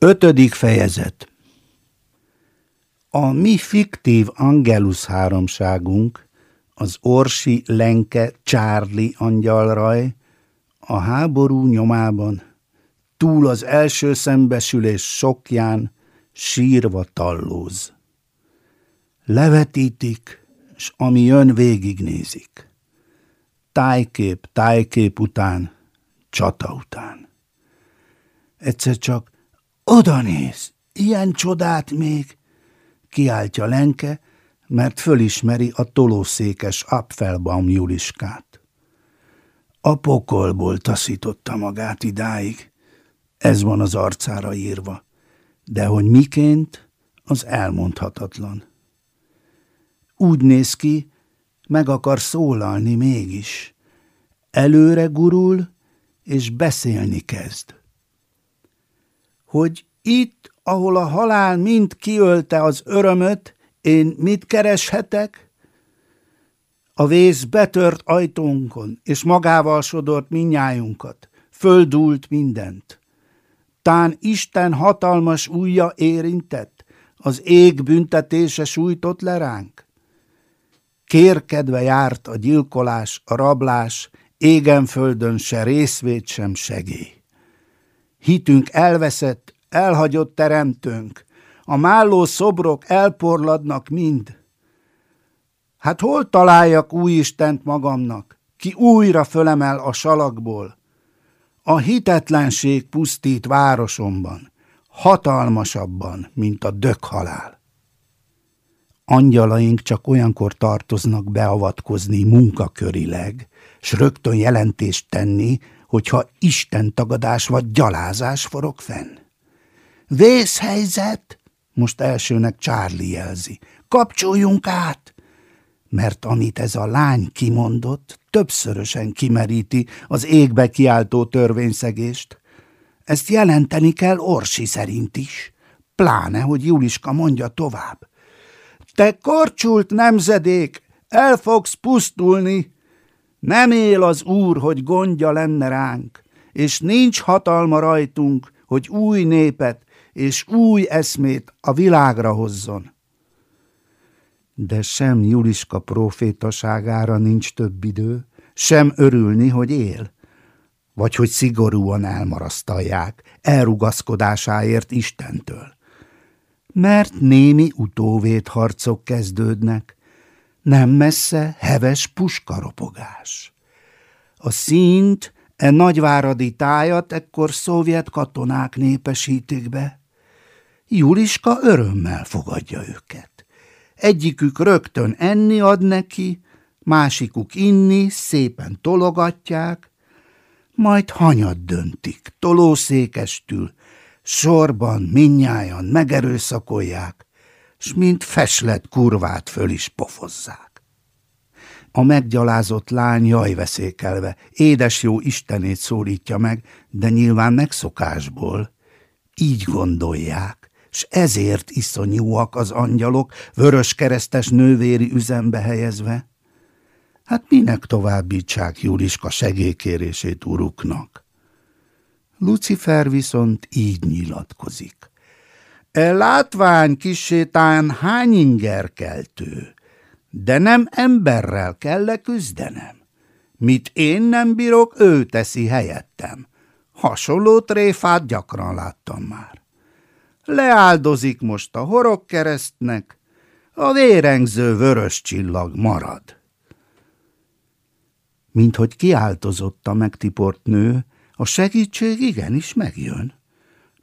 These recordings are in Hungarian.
Ötödik fejezet A mi fiktív Angelus háromságunk, az Orsi Lenke Csárli angyalraj, a háború nyomában, túl az első szembesülés sokján, sírva tallóz. Levetítik, s ami jön, végignézik. Tájkép, tájkép után, csata után. Egyszer csak oda néz, ilyen csodát még, kiáltja Lenke, mert fölismeri a tolószékes Apfelbaum Juliskát. A pokolból taszította magát idáig, ez van az arcára írva, de hogy miként, az elmondhatatlan. Úgy néz ki, meg akar szólalni mégis. Előre gurul, és beszélni kezd. Hogy itt, ahol a halál mind kiölte az örömöt, én mit kereshetek? A vész betört ajtónkon, és magával sodort minnyájunkat, földult mindent. Tán Isten hatalmas újja érintett, az ég büntetése sújtott le ránk. Kérkedve járt a gyilkolás, a rablás, égen földön se részvét, sem segély. Hitünk elveszett, elhagyott teremtőnk, a málló szobrok elporladnak mind. Hát hol találjak új Istent magamnak, ki újra fölemel a salakból? A hitetlenség pusztít városomban, hatalmasabban, mint a dökhalál. Angyalaink csak olyankor tartoznak beavatkozni munkakörileg, s rögtön jelentést tenni, hogyha Isten tagadás vagy gyalázás forog fenn. Vészhelyzet! Most elsőnek Charlie jelzi. Kapcsoljunk át! Mert amit ez a lány kimondott, többszörösen kimeríti az égbe kiáltó törvényszegést. Ezt jelenteni kell Orsi szerint is. Pláne, hogy Juliska mondja tovább. Te korcsult nemzedék, el fogsz pusztulni. Nem él az Úr, hogy gondja lenne ránk, és nincs hatalma rajtunk, hogy új népet és új eszmét a világra hozzon. De sem Juliska profétaságára nincs több idő, sem örülni, hogy él, vagy hogy szigorúan elmarasztalják elrugaszkodásáért Istentől. Mert némi utóvédharcok kezdődnek, nem messze heves puskaropogás. A színt, e nagyváradi tájat ekkor szovjet katonák népesítik be. Juliska örömmel fogadja őket. Egyikük rögtön enni ad neki, másikuk inni, szépen tologatják, majd hanyat döntik, tolószékestül, sorban, minnyájan megerőszakolják, s mint feslet kurvát föl is pofozzák. A meggyalázott lány jajveszékelve, édes jó Istenét szólítja meg, de nyilván megszokásból. Így gondolják, s ezért iszonyúak az angyalok, vörös keresztes nővéri üzembe helyezve. Hát minek továbbítsák Juliska segélykérését uruknak? Lucifer viszont így nyilatkozik. E látvány kisétán hány inger de nem emberrel kell -e küzdenem. Mit én nem bírok, ő teszi helyettem. Hasonló tréfát gyakran láttam már. Leáldozik most a horog keresztnek, a vérengző vörös csillag marad. Mint hogy kiáltozott a megtiport nő, a segítség igenis megjön.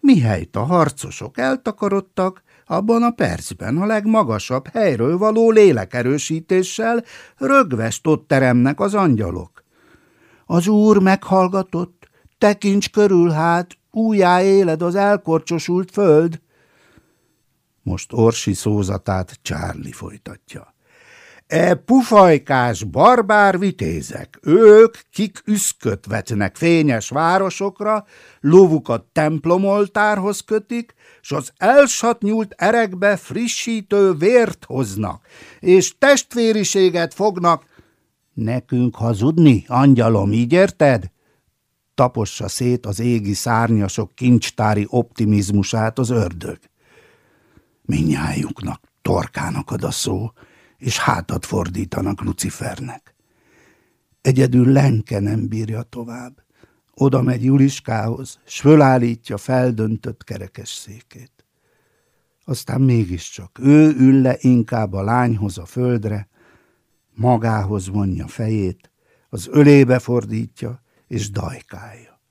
Mihelyt a harcosok eltakarodtak, abban a percben a legmagasabb helyről való lélekerősítéssel rögvest ott teremnek az angyalok. Az úr meghallgatott, tekints körül hát, újjá éled az elkorcsosult föld. Most Orsi szózatát Csárli folytatja. E pufajkás barbár vitézek, ők, kik üszköt vetnek fényes városokra, lovukat templomoltárhoz kötik, s az elsatnyult erekbe frissítő vért hoznak, és testvériséget fognak. Nekünk hazudni, angyalom, így érted? tapossa szét az égi szárnyasok kincstári optimizmusát az ördög. Minnyájuknak torkának ad a szó, és hátat fordítanak Lucifernek. Egyedül Lenke nem bírja tovább. Oda megy Juliskához, s fölállítja feldöntött kerekes székét. Aztán mégiscsak ő ül le inkább a lányhoz a földre, magához vonja fejét, az ölébe fordítja és dajkálja.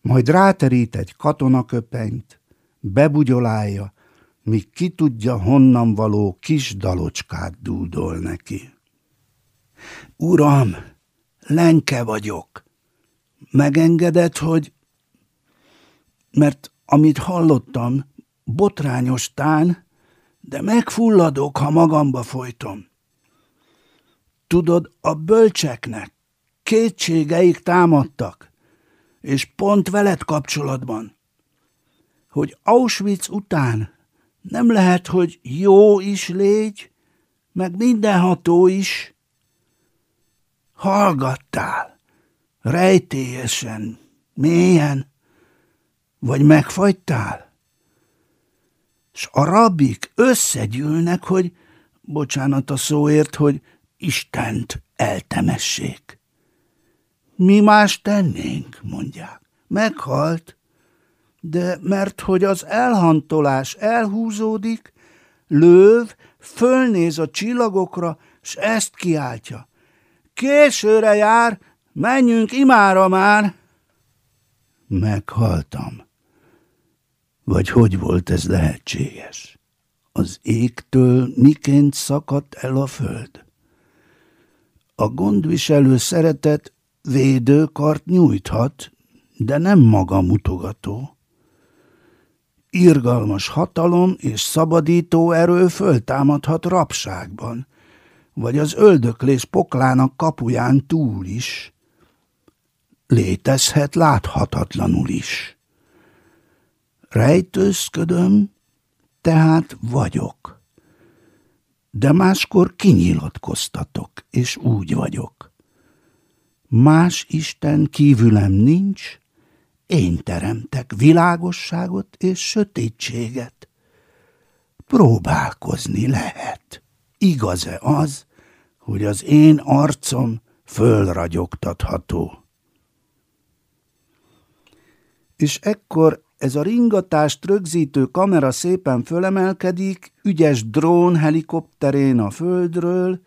Majd ráterít egy katonaköpenyt, bebugyolálja, míg ki tudja honnan való kis dalocskát dúdol neki. Uram, lenke vagyok. Megengedett, hogy... Mert amit hallottam, botrányos tán, de megfulladok, ha magamba folytom. Tudod, a bölcseknek kétségeik támadtak, és pont veled kapcsolatban, hogy Auschwitz után nem lehet, hogy jó is légy, meg mindenható is. Hallgattál, rejtélyesen, mélyen, vagy megfagytál? S a rabik összegyűlnek, hogy, bocsánat a szóért, hogy Istent eltemessék. Mi más tennénk, mondják. Meghalt, de mert hogy az elhantolás elhúzódik, löv, fölnéz a csillagokra, s ezt kiáltja. Későre jár, menjünk imára már! Meghaltam. Vagy hogy volt ez lehetséges? Az égtől miként szakadt el a föld? A gondviselő szeretet védőkart nyújthat, de nem maga mutogató. Irgalmas hatalom és szabadító erő föltámadhat rabságban, vagy az öldöklés poklának kapuján túl is. Létezhet láthatatlanul is. Rejtőzködöm, tehát vagyok. De máskor kinyilatkoztatok, és úgy vagyok. Más Isten kívülem nincs, én teremtek világosságot és sötétséget. Próbálkozni lehet. Igaz-e az, hogy az én arcom fölragyogtatható? És ekkor ez a ringatást rögzítő kamera szépen fölemelkedik, ügyes drón helikopterén a földről,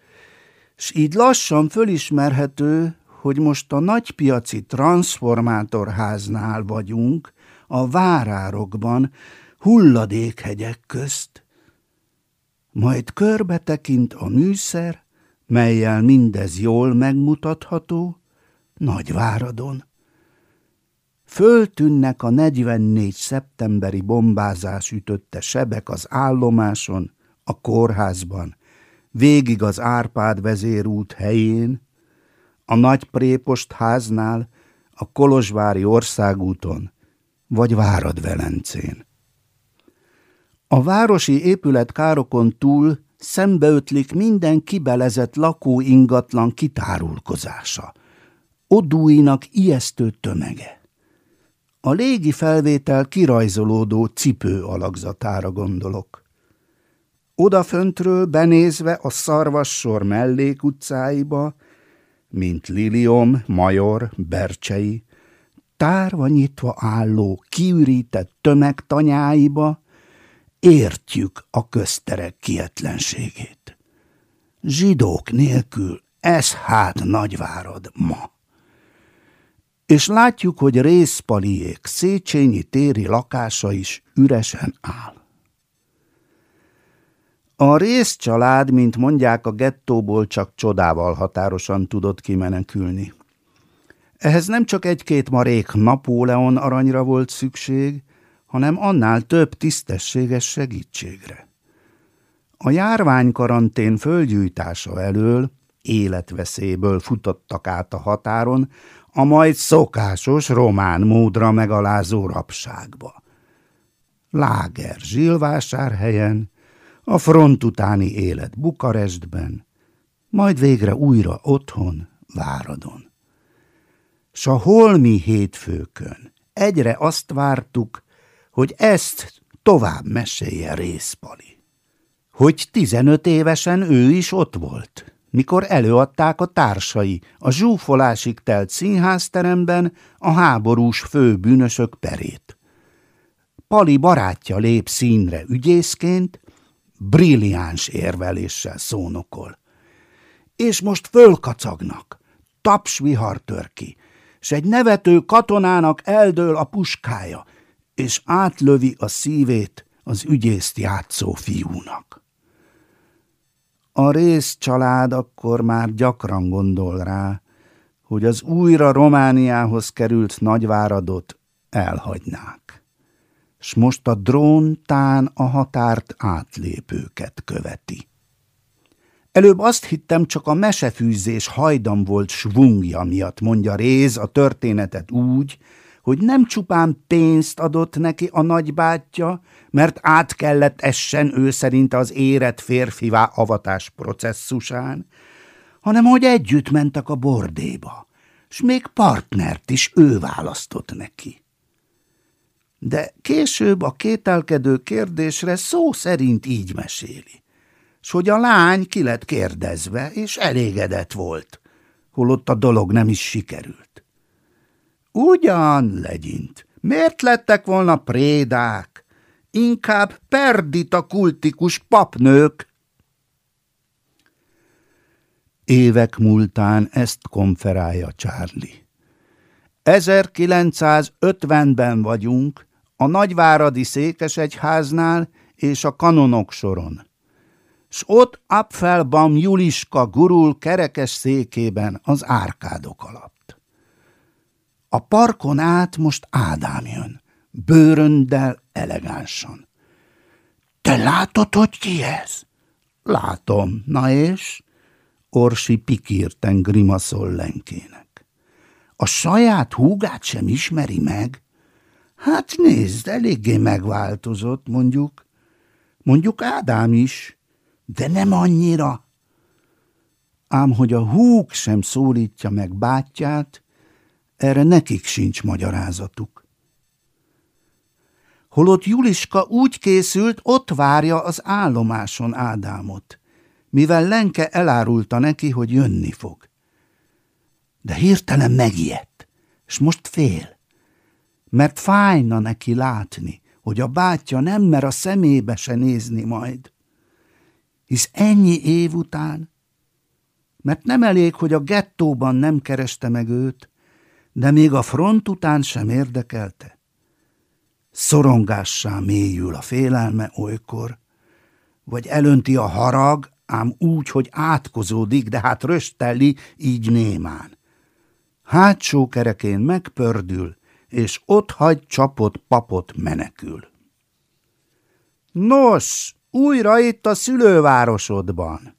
s így lassan fölismerhető, hogy most a nagypiaci transformátorháznál vagyunk, a várárokban, hulladékhegyek közt. Majd körbe tekint a műszer, melyel mindez jól megmutatható, Nagyváradon. Föltűnnek a 44 szeptemberi bombázás ütötte sebek az állomáson, a kórházban, végig az Árpád vezérút helyén, a nagy prépost háznál, a Kolozsvári országúton, vagy Várad-Velencén. A városi épületkárokon túl szembeötlik minden kibelezett lakóingatlan kitárulkozása, odúinak ijesztő tömege. A légi felvétel kirajzolódó cipő alakzatára gondolok. Odaföntről benézve a szarvassor mellékutcáiba, mint Lilium, Major, Bercsei, tárva nyitva álló, kiürített tömeg tanyáiba, értjük a közterek kietlenségét. Zsidók nélkül ez hát nagyvárad ma. És látjuk, hogy részpaliék Széchenyi téri lakása is üresen áll. A részcsalád, mint mondják, a gettóból csak csodával határosan tudott kimenekülni. Ehhez nem csak egy-két marék Napóleon aranyra volt szükség, hanem annál több tisztességes segítségre. A járványkarantén földgyújtása elől életveszélyből futottak át a határon, a majd szokásos román módra megalázó rabságba. Láger Zsilvásárhelyen, a front utáni élet Bukarestben, majd végre újra otthon, Váradon. S a holmi hétfőkön egyre azt vártuk, hogy ezt tovább mesélje Részpali. Hogy tizenöt évesen ő is ott volt, mikor előadták a társai a zsúfolásig telt színházteremben a háborús főbűnösök perét. Pali barátja lép színre ügyészként, brilliáns érveléssel szónokol. És most fölkacagnak, tapsvihar tör ki, s egy nevető katonának eldől a puskája, és átlövi a szívét az ügyészt játszó fiúnak. A rész család akkor már gyakran gondol rá, hogy az újra Romániához került nagyváradot elhagynák. S most a drón tán a határt átlépőket követi. Előbb azt hittem, csak a mesefűzés hajdam volt svungja miatt, mondja Réz a történetet úgy, hogy nem csupán pénzt adott neki a nagybátyja, mert át kellett essen ő szerint az érett férfivá avatás processzusán, hanem hogy együtt mentek a bordéba, s még partnert is ő választott neki. De később a kételkedő kérdésre szó szerint így meséli, s hogy a lány ki lett kérdezve, és elégedett volt, holott a dolog nem is sikerült. Ugyan, legyint, miért lettek volna prédák? Inkább perdita kultikus papnők. Évek múltán ezt konferálja Charlie. 1950-ben vagyunk, a nagyváradi székesegyháznál és a kanonok soron. S ott Apfelbaum Juliska gurul kerekes székében az árkádok alatt. A parkon át most Ádám jön, bőröndel elegánsan. Te látod, hogy ki ez? Látom, na és? Orsi pikírten grimaszol lenkének. A saját húgát sem ismeri meg? Hát nézd, eléggé megváltozott, mondjuk. Mondjuk Ádám is, de nem annyira. Ám hogy a húg sem szólítja meg bátyját, erre nekik sincs magyarázatuk. Holott Juliska úgy készült, ott várja az állomáson Ádámot, mivel Lenke elárulta neki, hogy jönni fog. De hirtelen megijedt, és most fél, mert fájna neki látni, hogy a bátyja nem mer a szemébe se nézni majd. Hisz ennyi év után, mert nem elég, hogy a gettóban nem kereste meg őt, de még a front után sem érdekelte. Szorongássá mélyül a félelme olykor, vagy elönti a harag, ám úgy, hogy átkozódik, de hát röstelli, így némán. Hátsó kerekén megpördül, és ott hagy csapott papot menekül. Nos, újra itt a szülővárosodban.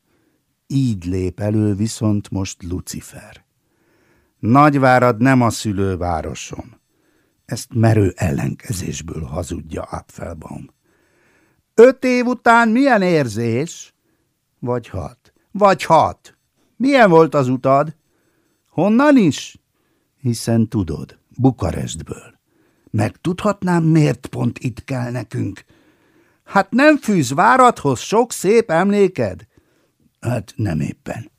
Így lép elő viszont most Lucifer. Nagyvárad nem a szülővárosom. Ezt merő ellenkezésből hazudja Apfelbaum. Öt év után milyen érzés? Vagy hat. Vagy hat. Milyen volt az utad? Honnan is? Hiszen tudod, Bukarestből. Megtudhatnám, miért pont itt kell nekünk? Hát nem fűz váradhoz sok szép emléked? Hát nem éppen.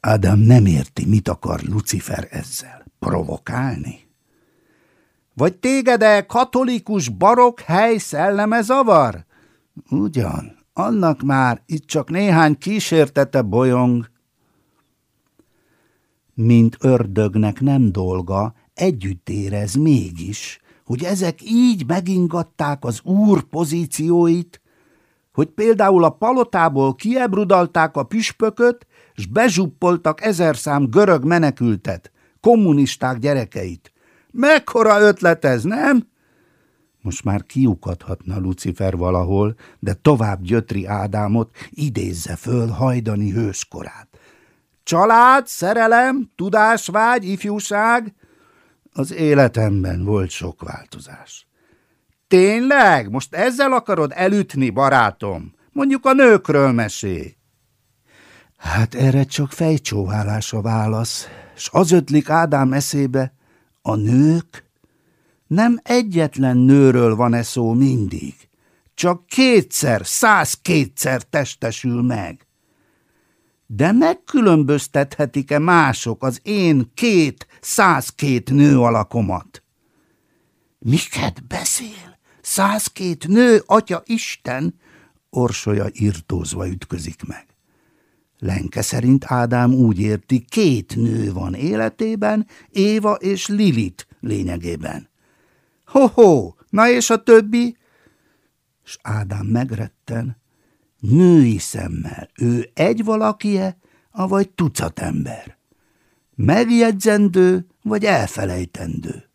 Ádám nem érti, mit akar Lucifer ezzel. Provokálni? Vagy téged-e katolikus barok hely szelleme zavar? Ugyan, annak már itt csak néhány kísértete bolyong. Mint ördögnek nem dolga, együtt érez mégis, hogy ezek így megingatták az úr pozícióit, hogy például a palotából kiebrudalták a püspököt, s bezsuppoltak ezer szám görög menekültet, kommunisták gyerekeit. Mekkora ötlet ez, nem? Most már kiukadhatna Lucifer valahol, de tovább Gyötri Ádámot idézze föl hajdani hőskorát. Család, szerelem, tudásvágy, ifjúság. Az életemben volt sok változás. Tényleg? Most ezzel akarod elütni, barátom? Mondjuk a nőkről mesélj. Hát erre csak fejcsóválás a válasz, s az ötlik Ádám eszébe, a nők? Nem egyetlen nőről van e szó mindig, csak kétszer, száz kétszer testesül meg. De megkülönböztethetik-e mások az én két, százkét nő alakomat? Miket beszél? Százkét nő, atya Isten? Orsolya írtózva ütközik meg. Lenke szerint Ádám úgy érti, két nő van életében, Éva és Lilit lényegében. Ho-ho, na és a többi? S Ádám megretten, női szemmel, ő egy valakie, avagy tucat ember. Megjegyzendő, vagy elfelejtendő.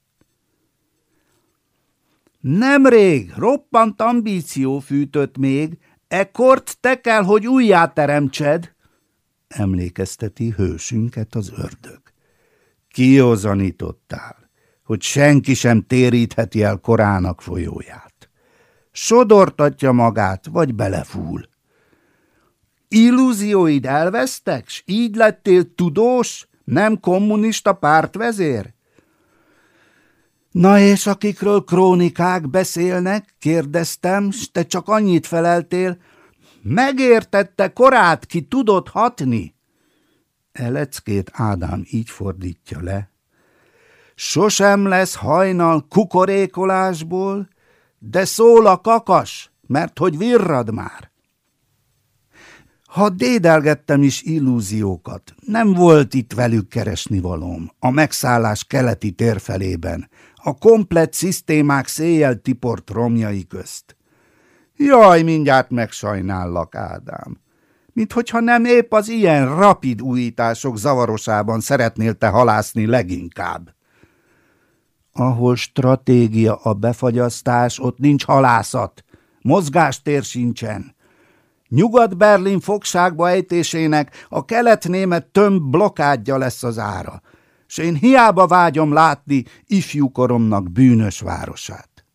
Nemrég roppant ambíció fűtött még, ekkort te kell, hogy újjáteremtsed, emlékezteti hősünket az ördög. Kiózanítottál, hogy senki sem térítheti el korának folyóját. Sodortatja magát, vagy belefúl. Illúzióid elvesztek, s így lettél tudós, nem kommunista pártvezér? Na és akikről krónikák beszélnek, kérdeztem, s te csak annyit feleltél, megértette korát, ki tudott hatni? Eleckét Ádám így fordítja le. Sosem lesz hajnal kukorékolásból, de szól a kakas, mert hogy virrad már. Ha dédelgettem is illúziókat, nem volt itt velük keresni valóm, a megszállás keleti térfelében, a komplett szisztémák széjjel tiport romjai közt. Jaj, mindjárt megsajnállak, Ádám. Mint hogyha nem épp az ilyen rapid újítások zavarosában szeretnél te halászni leginkább. Ahol stratégia a befagyasztás, ott nincs halászat. Mozgástér sincsen. Nyugat-Berlin fogságba ejtésének a kelet-német tömb blokádja lesz az ára, s én hiába vágyom látni ifjúkoromnak bűnös városát.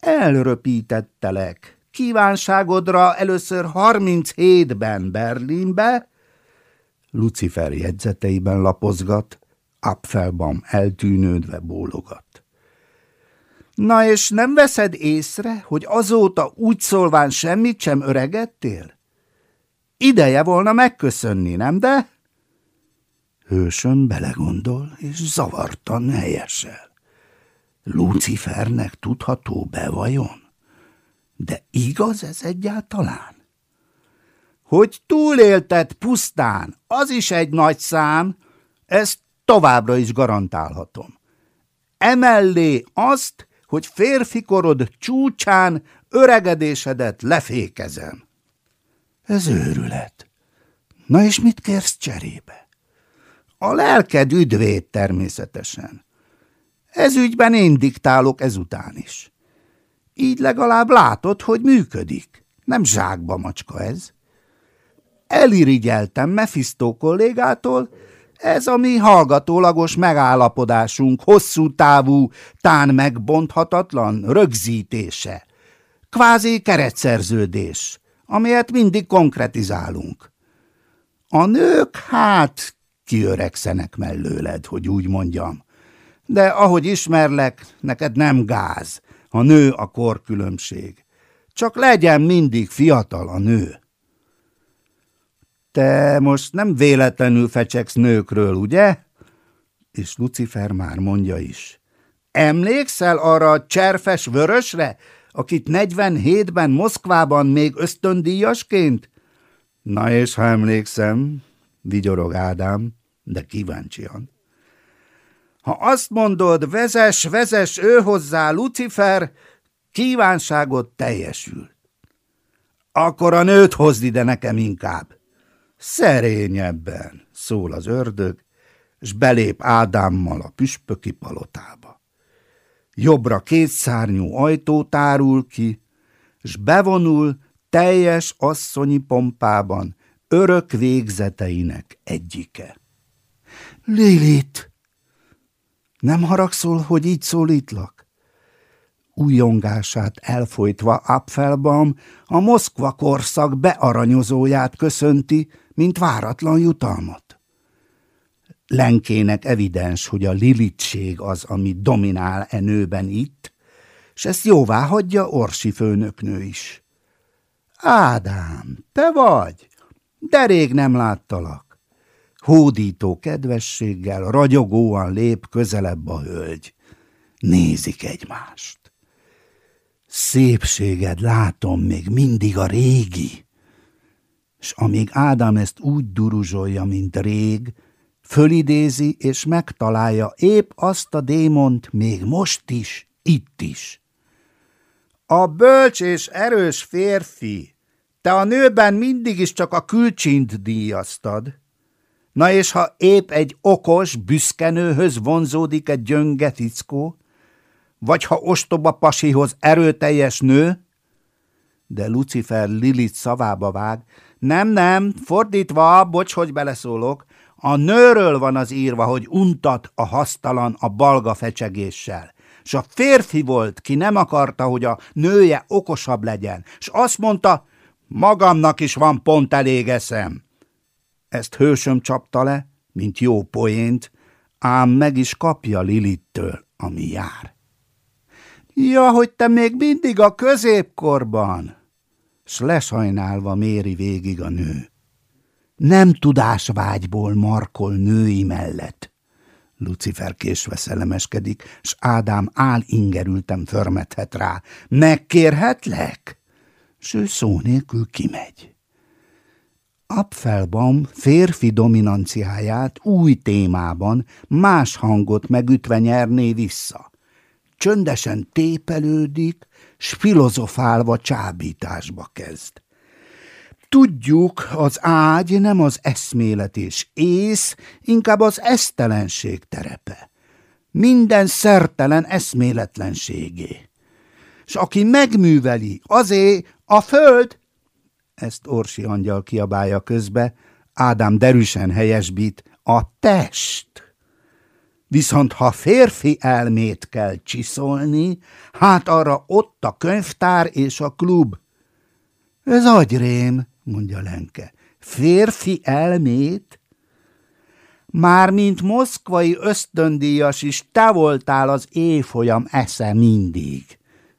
Elröpítettelek. Kívánságodra először 37-ben Berlinbe, Lucifer jegyzeteiben lapozgat, Apfelbaum eltűnődve bólogat. Na és nem veszed észre, hogy azóta úgy szólván semmit sem öregedtél? Ideje volna megköszönni, nem de? Hősön belegondol, és zavartan helyesel. Lucifernek tudható be vajon? De igaz ez egyáltalán? Hogy túlélted pusztán, az is egy nagy szám, ezt továbbra is garantálhatom. Emellé azt, hogy férfi korod csúcsán öregedésedet lefékezem. Ez őrület. Na és mit kérsz cserébe? A lelked üdvét természetesen. Ez ügyben én diktálok ezután is. Így legalább látod, hogy működik. Nem zsákba macska ez. Elirigyeltem Mephisto kollégától, ez a mi hallgatólagos megállapodásunk hosszú távú, tán megbonthatatlan rögzítése. Kvázi keretszerződés, amelyet mindig konkretizálunk. A nők hát kiöregszenek mellőled, hogy úgy mondjam. De ahogy ismerlek, neked nem gáz, ha nő a korkülönbség. Csak legyen mindig fiatal a nő. Te most nem véletlenül fecsegsz nőkről, ugye? És Lucifer már mondja is. Emlékszel arra a cserfes vörösre, akit 47-ben Moszkvában még ösztöndíjasként? Na és ha emlékszem, vigyorog Ádám, de kíváncsian. Ha azt mondod, vezes, vezes ő hozzá, Lucifer, kívánságot teljesül. Akkor a nőt hozd ide nekem inkább. Szerényebben, szól az ördög, s belép Ádámmal a püspöki palotába. Jobbra kétszárnyú ajtó tárul ki, s bevonul teljes asszonyi pompában örök végzeteinek egyike. Lilit! Nem haragszol, hogy így szólítlak? Újongását elfolytva Apfelbaum a Moszkva korszak bearanyozóját köszönti, mint váratlan jutalmat. Lenkének evidens, hogy a lilitség az, ami dominál e nőben itt, s ezt jóvá hagyja Orsi főnöknő is. Ádám, te vagy? De rég nem láttalak. Hódító kedvességgel, ragyogóan lép közelebb a hölgy. Nézik egymást. Szépséged látom még mindig a régi. S amíg Ádám ezt úgy duruzsolja, mint rég, fölidézi és megtalálja épp azt a démont még most is, itt is. A bölcs és erős férfi, te a nőben mindig is csak a külcsint díjaztad. Na és ha épp egy okos, büszkenőhöz vonzódik egy gyönge fickó, vagy ha ostoba pasihoz erőteljes nő, de Lucifer Lilith szavába vág, nem, nem, fordítva, bocs, hogy beleszólok, a nőről van az írva, hogy untat a hasztalan a balga fecsegéssel. S a férfi volt, ki nem akarta, hogy a nője okosabb legyen, s azt mondta, magamnak is van pont elég eszem. Ezt hősöm csapta le, mint jó poént, ám meg is kapja Lilittől, ami jár. Ja, hogy te még mindig a középkorban! S lesajnálva méri végig a nő. Nem tudásvágyból markol női mellett. Lucifer késve szellemeskedik, s Ádám áll ingerültem förmethet rá. Megkérhetlek? S ő szó nélkül kimegy. Apfelbaum férfi dominanciáját új témában más hangot megütve nyerné vissza. Csöndesen tépelődik, s filozofálva csábításba kezd. Tudjuk, az ágy nem az eszmélet és ész, inkább az esztelenség terepe. Minden szertelen eszméletlenségé. S aki megműveli, azé a föld, ezt Orsi angyal kiabálja közbe, Ádám derűsen helyesbít, a test. Viszont ha férfi elmét kell csiszolni, hát arra ott a könyvtár és a klub. Ez agyrém, mondja Lenke. Férfi elmét? Már mint moszkvai ösztöndíjas is te voltál az éjfolyam esze mindig,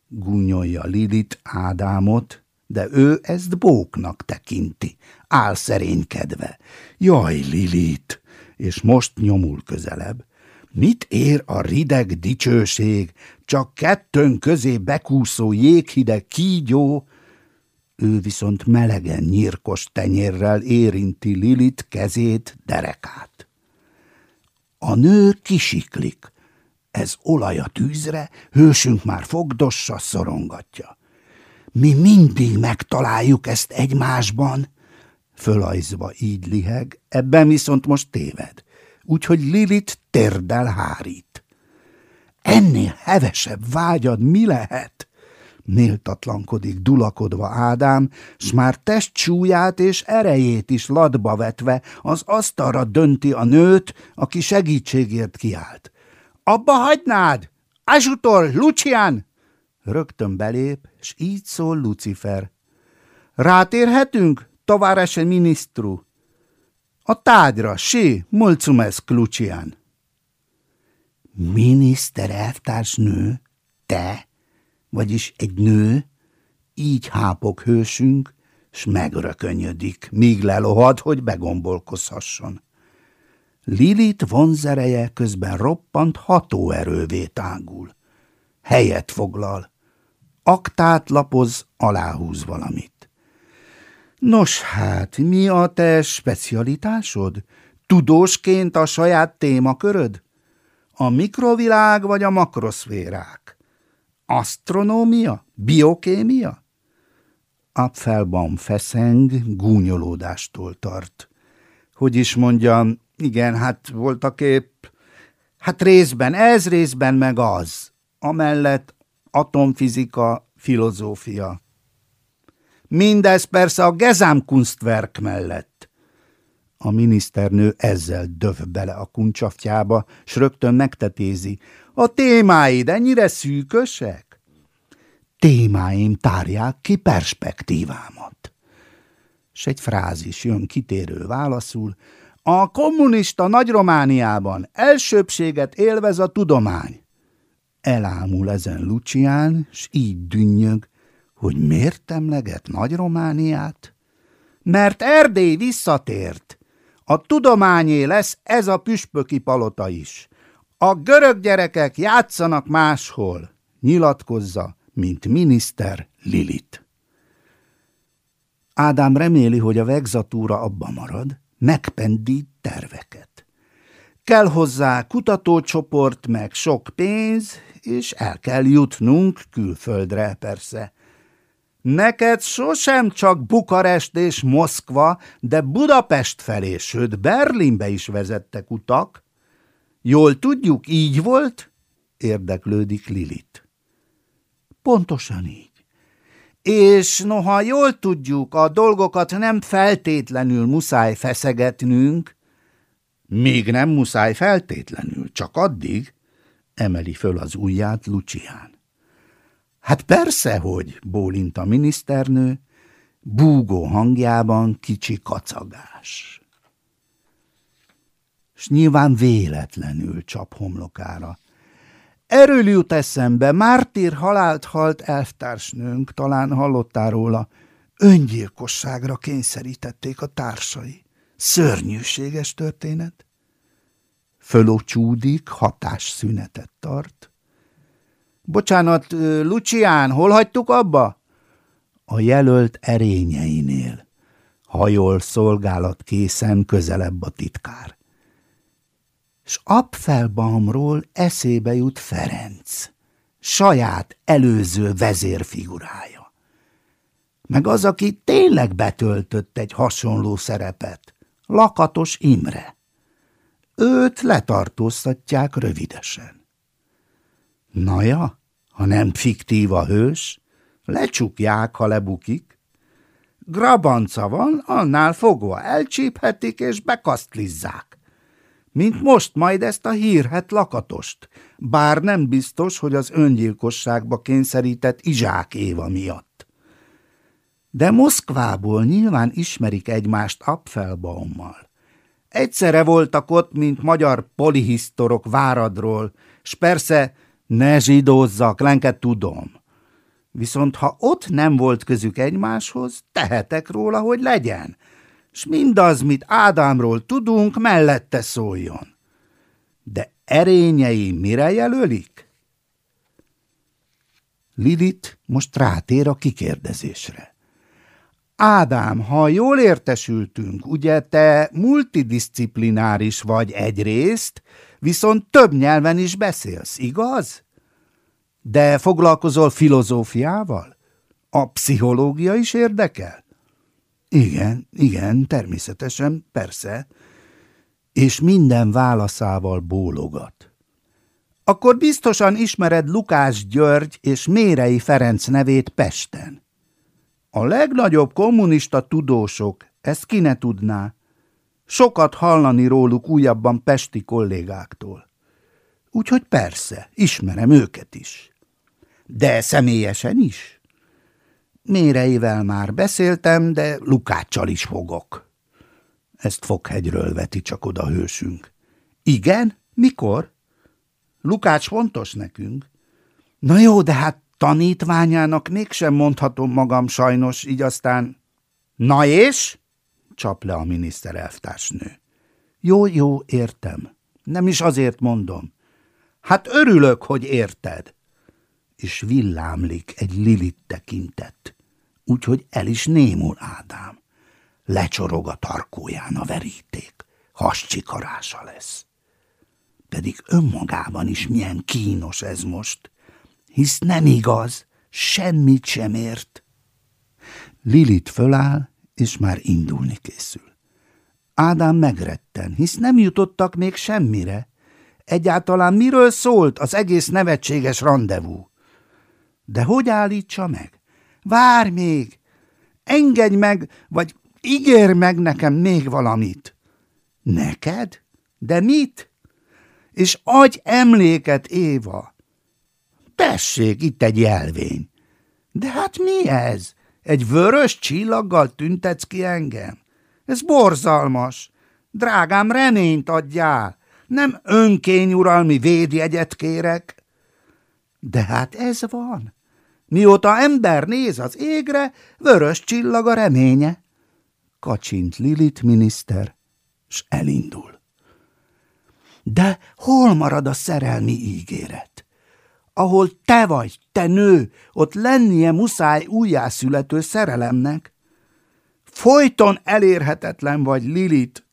gúnyolja Lilit Ádámot, de ő ezt bóknak tekinti, álszerénykedve. Jaj, Lilit! És most nyomul közelebb. Mit ér a rideg dicsőség, csak kettőn közé bekúszó jéghideg kígyó, ő viszont melegen nyírkos tenyérrel érinti Lilit kezét, derekát. A nő kisiklik. Ez olaj a tűzre, hősünk már fogdossa, szorongatja. Mi mindig megtaláljuk ezt egymásban. Fölajzva így liheg, ebben viszont most téved. Úgyhogy Lilit térdel hárít. Ennél hevesebb vágyad mi lehet? Méltatlankodik dulakodva Ádám, s már testsúlyát és erejét is ladba vetve az asztalra dönti a nőt, aki segítségért kiált. Abba hagynád! Azutor, Lucian! Rögtön belép, s így szól Lucifer. Rátérhetünk, továrese minisztru? A tárgyra, sí, mulțumesc, Lucian. Miniszter elvtársnő? Te? vagyis egy nő, így hápok hősünk, s megrökönyödik, míg lelohad, hogy begombolkozhasson. Lilit vonzereje közben roppant hatóerővé tágul. Helyet foglal. Aktát lapoz, aláhúz valamit. Nos hát, mi a te specialitásod? Tudósként a saját témaköröd? A mikrovilág vagy a makroszférák? Asztronómia? Biokémia? Apfelbaum feszeng, gúnyolódástól tart. Hogy is mondjam, igen, hát voltak épp, hát részben ez, részben meg az. Amellett atomfizika, filozófia. Mindez persze a Gesamtkunstwerk mellett. A miniszternő ezzel döv bele a kuncsaftjába, s rögtön megtetézi. A témáid ennyire szűkösek? Témáim tárják ki perspektívámat. S egy frázis jön kitérő válaszul, A kommunista Nagy-Romániában elsőbséget élvez a tudomány. Elámul ezen Lucián, s így dünnyög, hogy miért emleget Nagy-Romániát? Mert Erdély visszatért. A tudományé lesz ez a püspöki palota is. A görög gyerekek játszanak máshol, nyilatkozza, mint miniszter Lilit. Ádám reméli, hogy a vegzatúra abba marad, megpendít terveket. Kell hozzá kutatócsoport, meg sok pénz, és el kell jutnunk külföldre, persze. Neked sosem csak Bukarest és Moszkva, de Budapest felé, sőt Berlinbe is vezettek utak. Jól tudjuk, így volt? Érdeklődik Lilit. Pontosan így. És noha jól tudjuk, a dolgokat nem feltétlenül muszáj feszegetnünk, még nem muszáj feltétlenül, csak addig, emeli föl az ujját Lucián. Hát persze, hogy, bólint a miniszternő, búgó hangjában kicsi kacagás. S nyilván véletlenül csap homlokára. Erről jut eszembe, mártír halált halt elvtársnőnk, talán hallottál róla, öngyilkosságra kényszerítették a társai. Szörnyűséges történet. Fölócsúdik, hatásszünetet tart. Bocsánat, Lucián, hol hagytuk abba? A jelölt erényeinél. Hajol szolgálat készen közelebb a titkár. S Apfelbaumról eszébe jut Ferenc, saját előző vezérfigurája. Meg az, aki tényleg betöltött egy hasonló szerepet, Lakatos Imre. Őt letartóztatják rövidesen. Naja, ha nem fiktív a hős, lecsukják, ha lebukik. Grabanca van, annál fogva elcsíphetik és bekasztlizzák. Mint most majd ezt a hírhet lakatost, bár nem biztos, hogy az öngyilkosságba kényszerített Izsák Éva miatt. De Moszkvából nyilván ismerik egymást Apfelbaummal. Egyszerre voltak ott, mint magyar polihisztorok Váradról, s persze ne zsidózzak, lenket tudom. Viszont ha ott nem volt közük egymáshoz, tehetek róla, hogy legyen, s mindaz, mit Ádámról tudunk, mellette szóljon. De erényei mire jelölik? Lidit most rátér a kikérdezésre. Ádám, ha jól értesültünk, ugye te multidisciplináris vagy egyrészt, viszont több nyelven is beszélsz, igaz? De foglalkozol filozófiával? A pszichológia is érdekel? Igen, igen, természetesen, persze. És minden válaszával bólogat. Akkor biztosan ismered Lukás György és Mérei Ferenc nevét Pesten. A legnagyobb kommunista tudósok, ezt ki ne tudná, Sokat hallani róluk újabban pesti kollégáktól. Úgyhogy persze, ismerem őket is. De személyesen is? Méreivel már beszéltem, de Lukáccsal is fogok. Ezt Fokhegyről veti csak oda hősünk. Igen? Mikor? Lukács fontos nekünk. Na jó, de hát tanítványának mégsem mondhatom magam sajnos, így aztán... Na és? Csap le a miniszter elvtársnő. Jó, jó, értem. Nem is azért mondom. Hát örülök, hogy érted. És villámlik egy lilit tekintet, úgyhogy el is némul Ádám. Lecsorog a tarkóján a veríték, hascsikarása lesz. Pedig önmagában is milyen kínos ez most, hisz nem igaz, semmit sem ért. Lilit föláll, és már indulni készül. Ádám megretten, hisz nem jutottak még semmire. Egyáltalán miről szólt az egész nevetséges rendezvú? De hogy állítsa meg? Várj még! Engedj meg, vagy ígér meg nekem még valamit. Neked? De mit? És adj emléket, Éva. Tessék, itt egy jelvény. De hát mi ez? Egy vörös csillaggal tüntetsz ki engem? Ez borzalmas. Drágám, reményt adjál! Nem önkényuralmi védjegyet kérek. De hát ez van. Mióta ember néz az égre, vörös csillag a reménye. Kacsint Lilit miniszter, s elindul. De hol marad a szerelmi ígéret? Ahol te vagy, te nő, ott lennie muszáj újjászülető szerelemnek. Folyton elérhetetlen vagy, Lilit.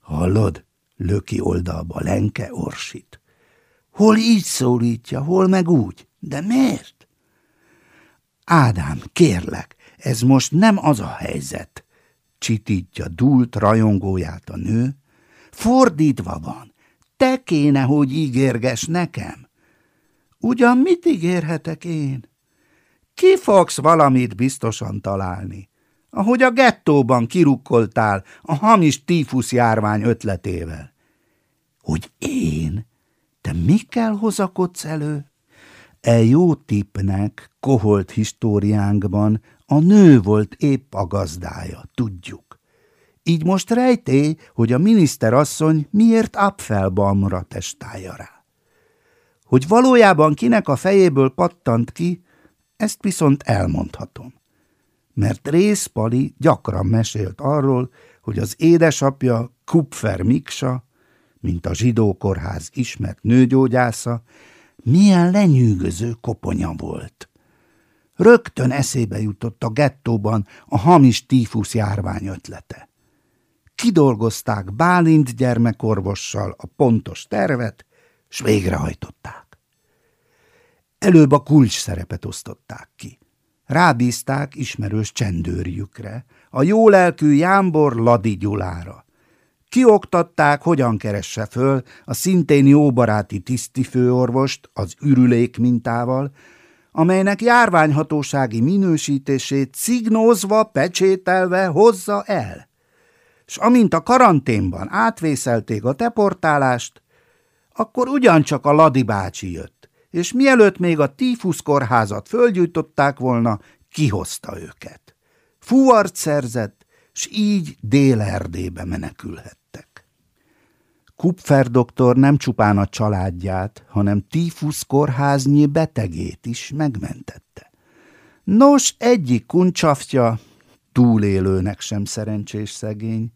Hallod? Löki oldalba Lenke Orsit. Hol így szólítja, hol meg úgy. De miért? Ádám, kérlek, ez most nem az a helyzet, csitítja dúlt rajongóját a nő. Fordítva van, te kéne, hogy ígérges nekem. Ugyan mit ígérhetek én? Ki fogsz valamit biztosan találni, ahogy a gettóban kirukkoltál a hamis tífusz járvány ötletével. Hogy én? Te mikkel hozakodsz elő? E jó tipnek, koholt históriánkban a nő volt épp a gazdája, tudjuk. Így most rejtély, hogy a miniszterasszony miért Apfelbaumra testálja rá. Hogy valójában kinek a fejéből pattant ki, ezt viszont elmondhatom. Mert Rész Pali gyakran mesélt arról, hogy az édesapja Kupfer Miksa, mint a zsidó kórház ismert nőgyógyásza, milyen lenyűgöző koponya volt. Rögtön eszébe jutott a gettóban a hamis tífusz járvány ötlete. Kidolgozták Bálint gyermekorvossal a pontos tervet, s végrehajtották. Előbb a kulcs szerepet osztották ki. Rábízták ismerős csendőrjükre, a jólelkű Jámbor Ladi Gyulára. Kioktatták, hogyan keresse föl a szintén jóbaráti tisztifőorvost az ürülék mintával, amelynek járványhatósági minősítését cignózva, pecsételve hozza el. S amint a karanténban átvészelték a deportálást, akkor ugyancsak a Ladi bácsi jött, és mielőtt még a tífusz kórházat fölgyújtották volna, kihozta őket. Fuvart szerzett, s így Dél-Erdébe menekülhet. Kupfer doktor nem csupán a családját, hanem tífusz kórháznyi betegét is megmentette. Nos, egyik kuncsaftja, túlélőnek sem szerencsés szegény,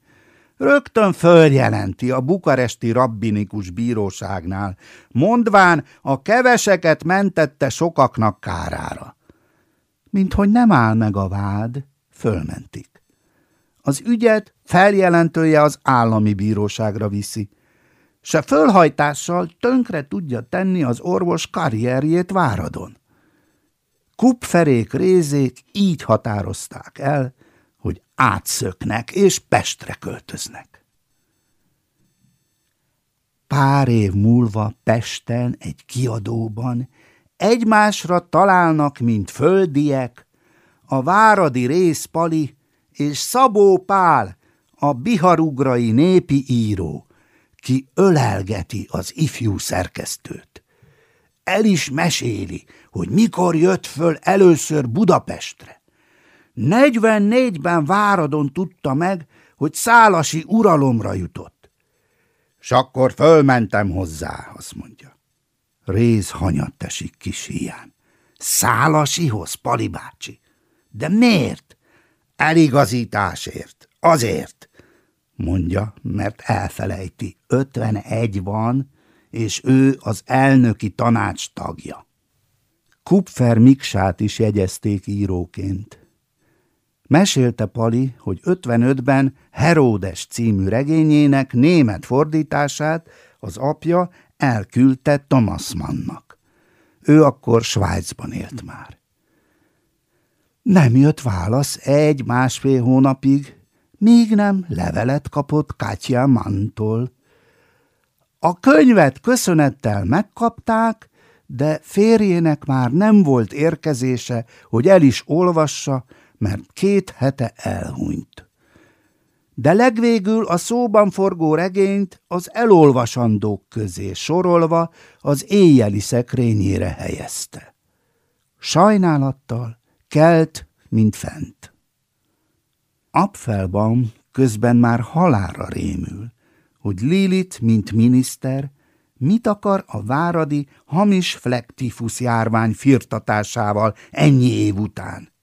rögtön följelenti a bukaresti rabbinikus bíróságnál, mondván a keveseket mentette sokaknak kárára. Mint hogy nem áll meg a vád, fölmentik. Az ügyet feljelentője az állami bíróságra viszi, se fölhajtással tönkre tudja tenni az orvos karrierjét Váradon. Kupferék rézék így határozták el, hogy átszöknek és Pestre költöznek. Pár év múlva Pesten egy kiadóban egymásra találnak, mint földiek, a váradi részpali és Szabó Pál, a biharugrai népi író, ki ölelgeti az ifjú szerkesztőt. El is meséli, hogy mikor jött föl először Budapestre. 44-ben Váradon tudta meg, hogy szálasi uralomra jutott. S akkor fölmentem hozzá, azt mondja. Réz hanyat esik kis híján. Szálasihoz, Pali bácsi. De miért? Eligazításért. Azért mondja, mert elfelejti. 51 van, és ő az elnöki tanács tagja. Kupfer Miksát is jegyezték íróként. Mesélte Pali, hogy 55-ben Heródes című regényének német fordítását az apja elküldte Thomas Mannnak. Ő akkor Svájcban élt már. Nem jött válasz egy-másfél hónapig, míg nem levelet kapott Katya Mantól. A könyvet köszönettel megkapták, de férjének már nem volt érkezése, hogy el is olvassa, mert két hete elhunyt. De legvégül a szóban forgó regényt az elolvasandók közé sorolva az éjjeli szekrényére helyezte. Sajnálattal kelt, mint fent. Apfelbaum közben már halára rémül, hogy Lilit, mint miniszter, mit akar a váradi hamis flektifusz járvány firtatásával ennyi év után.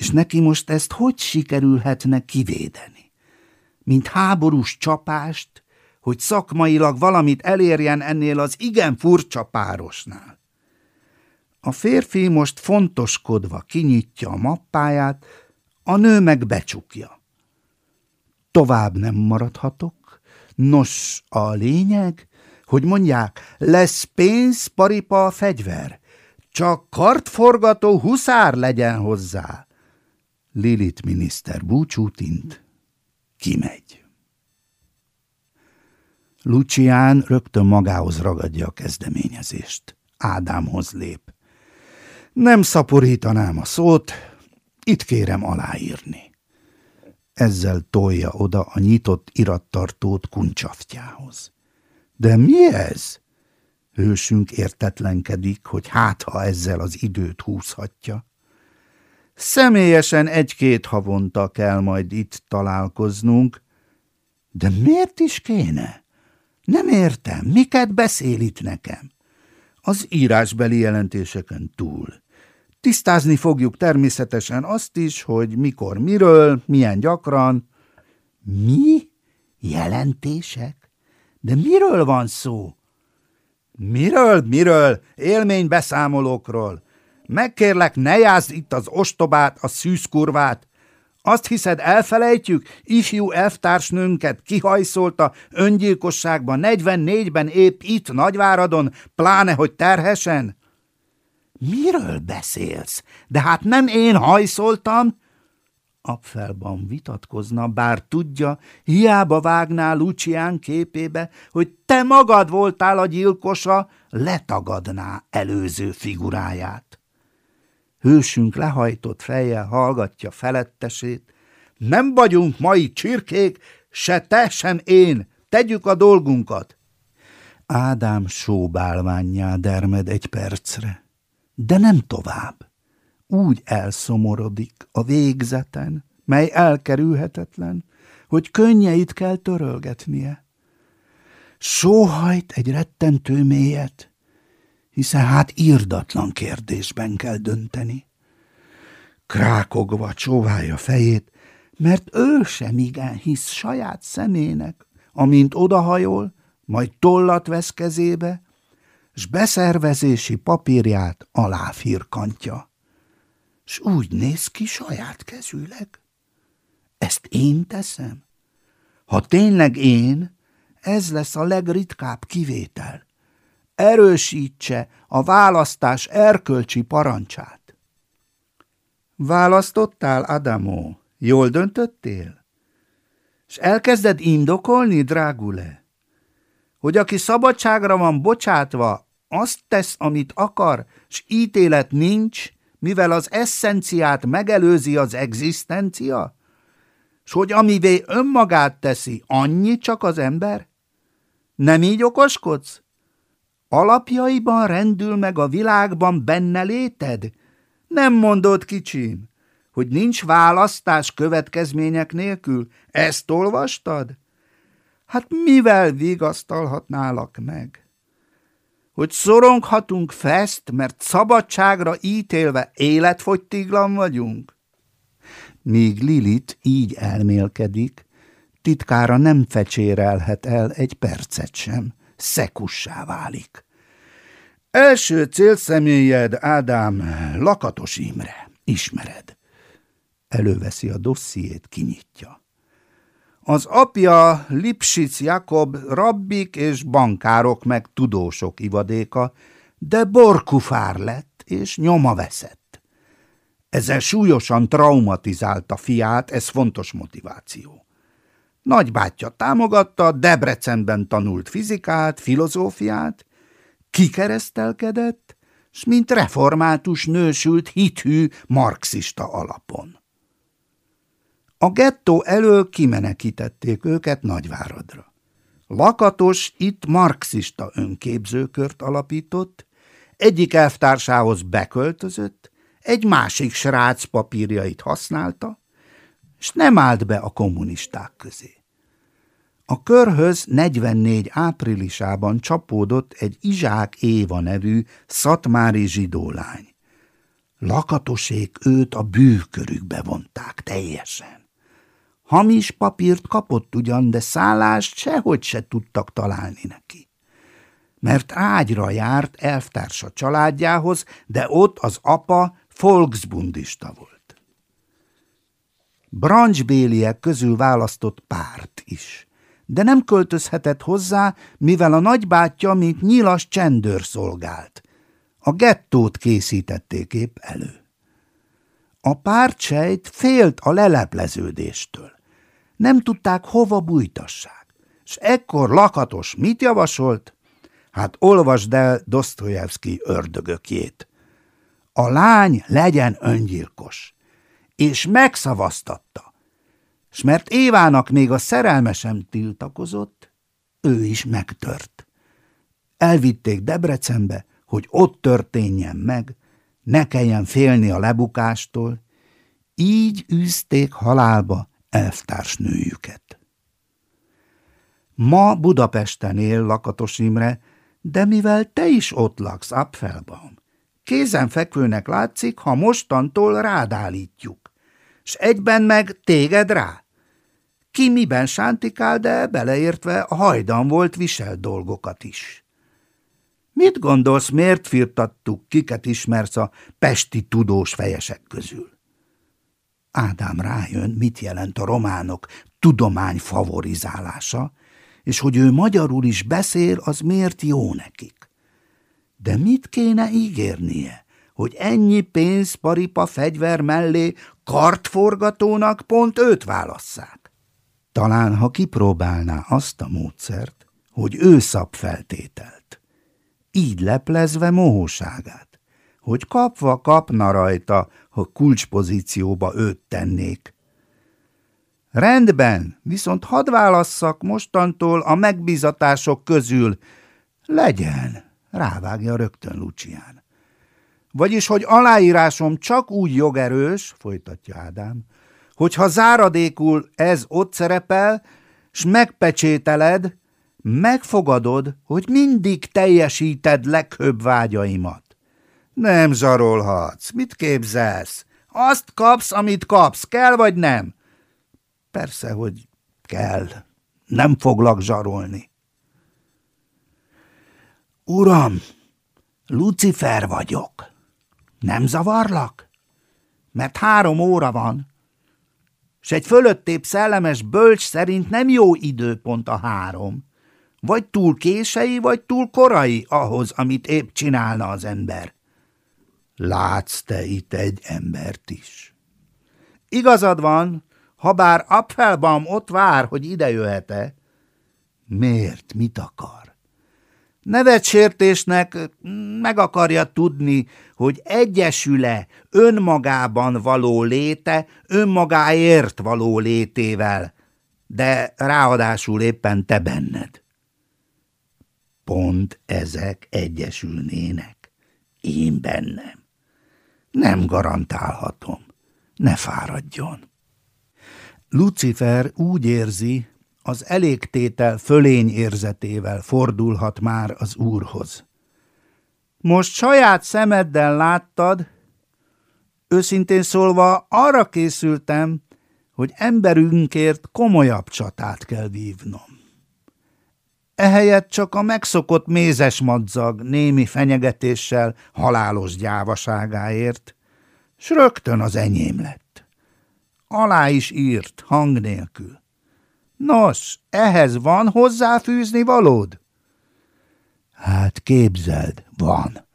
És neki most ezt hogy sikerülhetne kivédeni? Mint háborús csapást, hogy szakmailag valamit elérjen ennél az igen furcsa párosnál. A férfi most fontoskodva kinyitja a mappáját, a nő meg becsukja. Tovább nem maradhatok. Nos, a lényeg, hogy mondják, lesz pénz, paripa, fegyver. Csak kartforgató huszár legyen hozzá. Lilit miniszter búcsút int, kimegy. Lucián rögtön magához ragadja a kezdeményezést. Ádámhoz lép. Nem szaporítanám a szót, itt kérem aláírni. Ezzel tolja oda a nyitott irattartót kuncsaftjához. De mi ez? Hősünk értetlenkedik, hogy hát ha ezzel az időt húzhatja. Személyesen egy-két havonta kell majd itt találkoznunk, de miért is kéne? Nem értem, miket beszél itt nekem? Az írásbeli jelentéseken túl. Tisztázni fogjuk természetesen azt is, hogy mikor, miről, milyen gyakran. Mi? Jelentések? De miről van szó? Miről, miről? Élménybeszámolókról. Megkérlek, ne jázd itt az ostobát, a szűzkurvát. Azt hiszed, elfelejtjük? Ifjú elvtársnőnket kihajszolta öngyilkosságban 44-ben épp itt Nagyváradon, pláne, hogy terhesen? Miről beszélsz? De hát nem én hajszoltam? Apfelban vitatkozna, bár tudja, hiába vágná Lucián képébe, hogy te magad voltál a gyilkosa, letagadná előző figuráját. Hősünk lehajtott fejjel hallgatja felettesét. Nem vagyunk mai csirkék, se te, sem én. Tegyük a dolgunkat. Ádám sóbálványjá dermed egy percre, de nem tovább. Úgy elszomorodik a végzeten, mely elkerülhetetlen, hogy könnyeit kell törölgetnie. Sóhajt egy rettentő mélyet, hiszen hát írdatlan kérdésben kell dönteni. Krákogva csóválja fejét, mert ő sem igen hisz saját szemének, amint odahajol, majd tollat vesz kezébe, s beszervezési papírját alá firkantja. S úgy néz ki saját kezűleg. Ezt én teszem? Ha tényleg én, ez lesz a legritkább kivétel erősítse a választás erkölcsi parancsát. Választottál, Adamo? Jól döntöttél? És elkezded indokolni, drágule? Hogy aki szabadságra van bocsátva, azt tesz, amit akar, s ítélet nincs, mivel az eszenciát megelőzi az egzisztencia? S hogy amivé önmagát teszi, annyi csak az ember? Nem így okoskodsz? Alapjaiban rendül meg a világban benne léted? Nem mondod, kicsim, hogy nincs választás következmények nélkül? Ezt olvastad? Hát mivel vigasztalhatnálak meg? Hogy szoronghatunk fest, mert szabadságra ítélve életfogytiglan vagyunk? Míg Lilit így elmélkedik, titkára nem fecsérelhet el egy percet sem szekussá válik. Első célszemélyed, Ádám, Lakatos Imre, ismered. Előveszi a dossziét, kinyitja. Az apja Lipsic Jakob rabbik és bankárok meg tudósok ivadéka, de borkufár lett és nyoma veszett. Ezzel súlyosan traumatizálta fiát, ez fontos motiváció. Nagybátyja támogatta, Debrecenben tanult fizikát, filozófiát, kikeresztelkedett, s mint református nősült hithű marxista alapon. A gettó elől kimenekítették őket Nagyváradra. Lakatos itt marxista önképzőkört alapított, egyik elvtársához beköltözött, egy másik srác papírjait használta, s nem állt be a kommunisták közé. A körhöz 44 áprilisában csapódott egy Izsák Éva nevű szatmári zsidólány. Lakatosék őt a bűvkörükbe vonták teljesen. Hamis papírt kapott ugyan, de szállást sehogy se tudtak találni neki. Mert ágyra járt elvtársa családjához, de ott az apa folksbundista volt. Brancsbéliek közül választott párt is, de nem költözhetett hozzá, mivel a nagybátyja, mint nyilas csendőr szolgált. A gettót készítették épp elő. A pártsejt félt a lelepleződéstől. Nem tudták, hova bújtassák. És ekkor lakatos mit javasolt? Hát olvasd el Dostoyevsky ördögökjét. A lány legyen öngyilkos. És megszavaztatta. S mert Évának még a szerelmesem tiltakozott, ő is megtört. Elvitték Debrecenbe, hogy ott történjen meg, ne kelljen félni a lebukástól, így űzték halálba elvtársnőjüket. Ma Budapesten él Lakatos Imre, de mivel te is ott laksz, Apfelbaum, kézenfekvőnek látszik, ha mostantól rád állítjuk, s egyben meg téged rá. Ki miben sántikál, de beleértve a hajdan volt visel dolgokat is. Mit gondolsz, miért firtattuk, kiket ismersz a pesti tudós fejesek közül? Ádám rájön, mit jelent a románok tudomány favorizálása, és hogy ő magyarul is beszél, az miért jó nekik. De mit kéne ígérnie, hogy ennyi pénz paripa fegyver mellé kartforgatónak pont őt válasszák? Talán, ha kipróbálná azt a módszert, hogy ő szab feltételt, így leplezve mohóságát, hogy kapva kapna rajta, ha kulcspozícióba őt tennék, Rendben, viszont hadd válasszak mostantól a megbízatások közül. Legyen, rávágja rögtön Lucián. Vagyis, hogy aláírásom csak úgy jogerős, folytatja Ádám, hogyha záradékul ez ott szerepel, s megpecsételed, megfogadod, hogy mindig teljesíted leghőbb vágyaimat. Nem zsarolhatsz, mit képzelsz? Azt kapsz, amit kapsz, kell vagy nem? Persze, hogy kell. Nem foglak zsarolni. Uram, Lucifer vagyok. Nem zavarlak? Mert három óra van, s egy fölöttép szellemes bölcs szerint nem jó időpont a három. Vagy túl kései, vagy túl korai ahhoz, amit épp csinálna az ember. Látsz te itt egy embert is. Igazad van, Habár Apfelbaum ott vár, hogy ide jöhet-e. Miért? Mit akar? Nevetsértésnek meg akarja tudni, hogy egyesüle önmagában való léte önmagáért való létével, de ráadásul éppen te benned. Pont ezek egyesülnének. Én bennem. Nem garantálhatom. Ne fáradjon. Lucifer úgy érzi, az elégtétel fölény érzetével fordulhat már az Úrhoz. Most saját szemeddel láttad, őszintén szólva arra készültem, hogy emberünkért komolyabb csatát kell vívnom. Ehelyett csak a megszokott mézes madzag némi fenyegetéssel halálos gyávaságáért, s rögtön az enyém lett. Alá is írt, hang nélkül. Nos, ehhez van hozzáfűzni valód? Hát képzeld, van,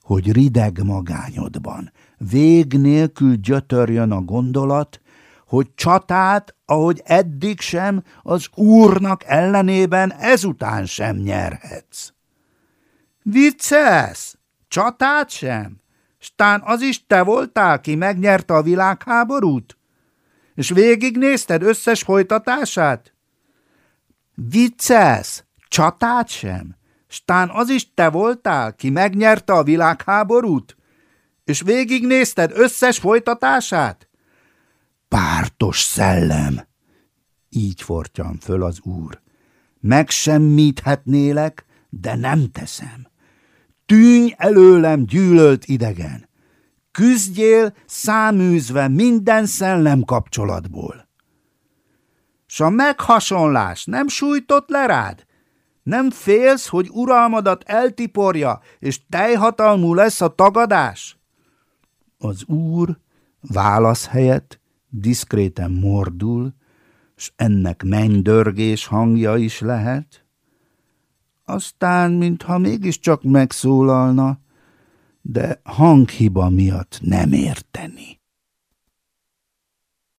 hogy rideg magányodban, vég nélkül gyötörjön a gondolat, hogy csatát, ahogy eddig sem, az úrnak ellenében ezután sem nyerhetsz. Viccelsz? Csatát sem? Stán az is te voltál, ki megnyerte a világháborút? És végignézted összes folytatását? Viccelsz? Csatát sem? Stán az is te voltál, ki megnyerte a világháborút? És végignézted összes folytatását? Pártos szellem, így fortyam föl az úr. Megsemmíthetnélek, de nem teszem. Tűnj előlem gyűlölt idegen. Küzdjél száműzve minden szellem kapcsolatból. S a meghasonlás nem sújtott le rád? Nem félsz, hogy uralmadat eltiporja, és teljhatalmú lesz a tagadás? Az úr válasz helyett diszkréten mordul, s ennek mennydörgés hangja is lehet. Aztán, mintha mégiscsak megszólalna, de hanghiba miatt nem érteni.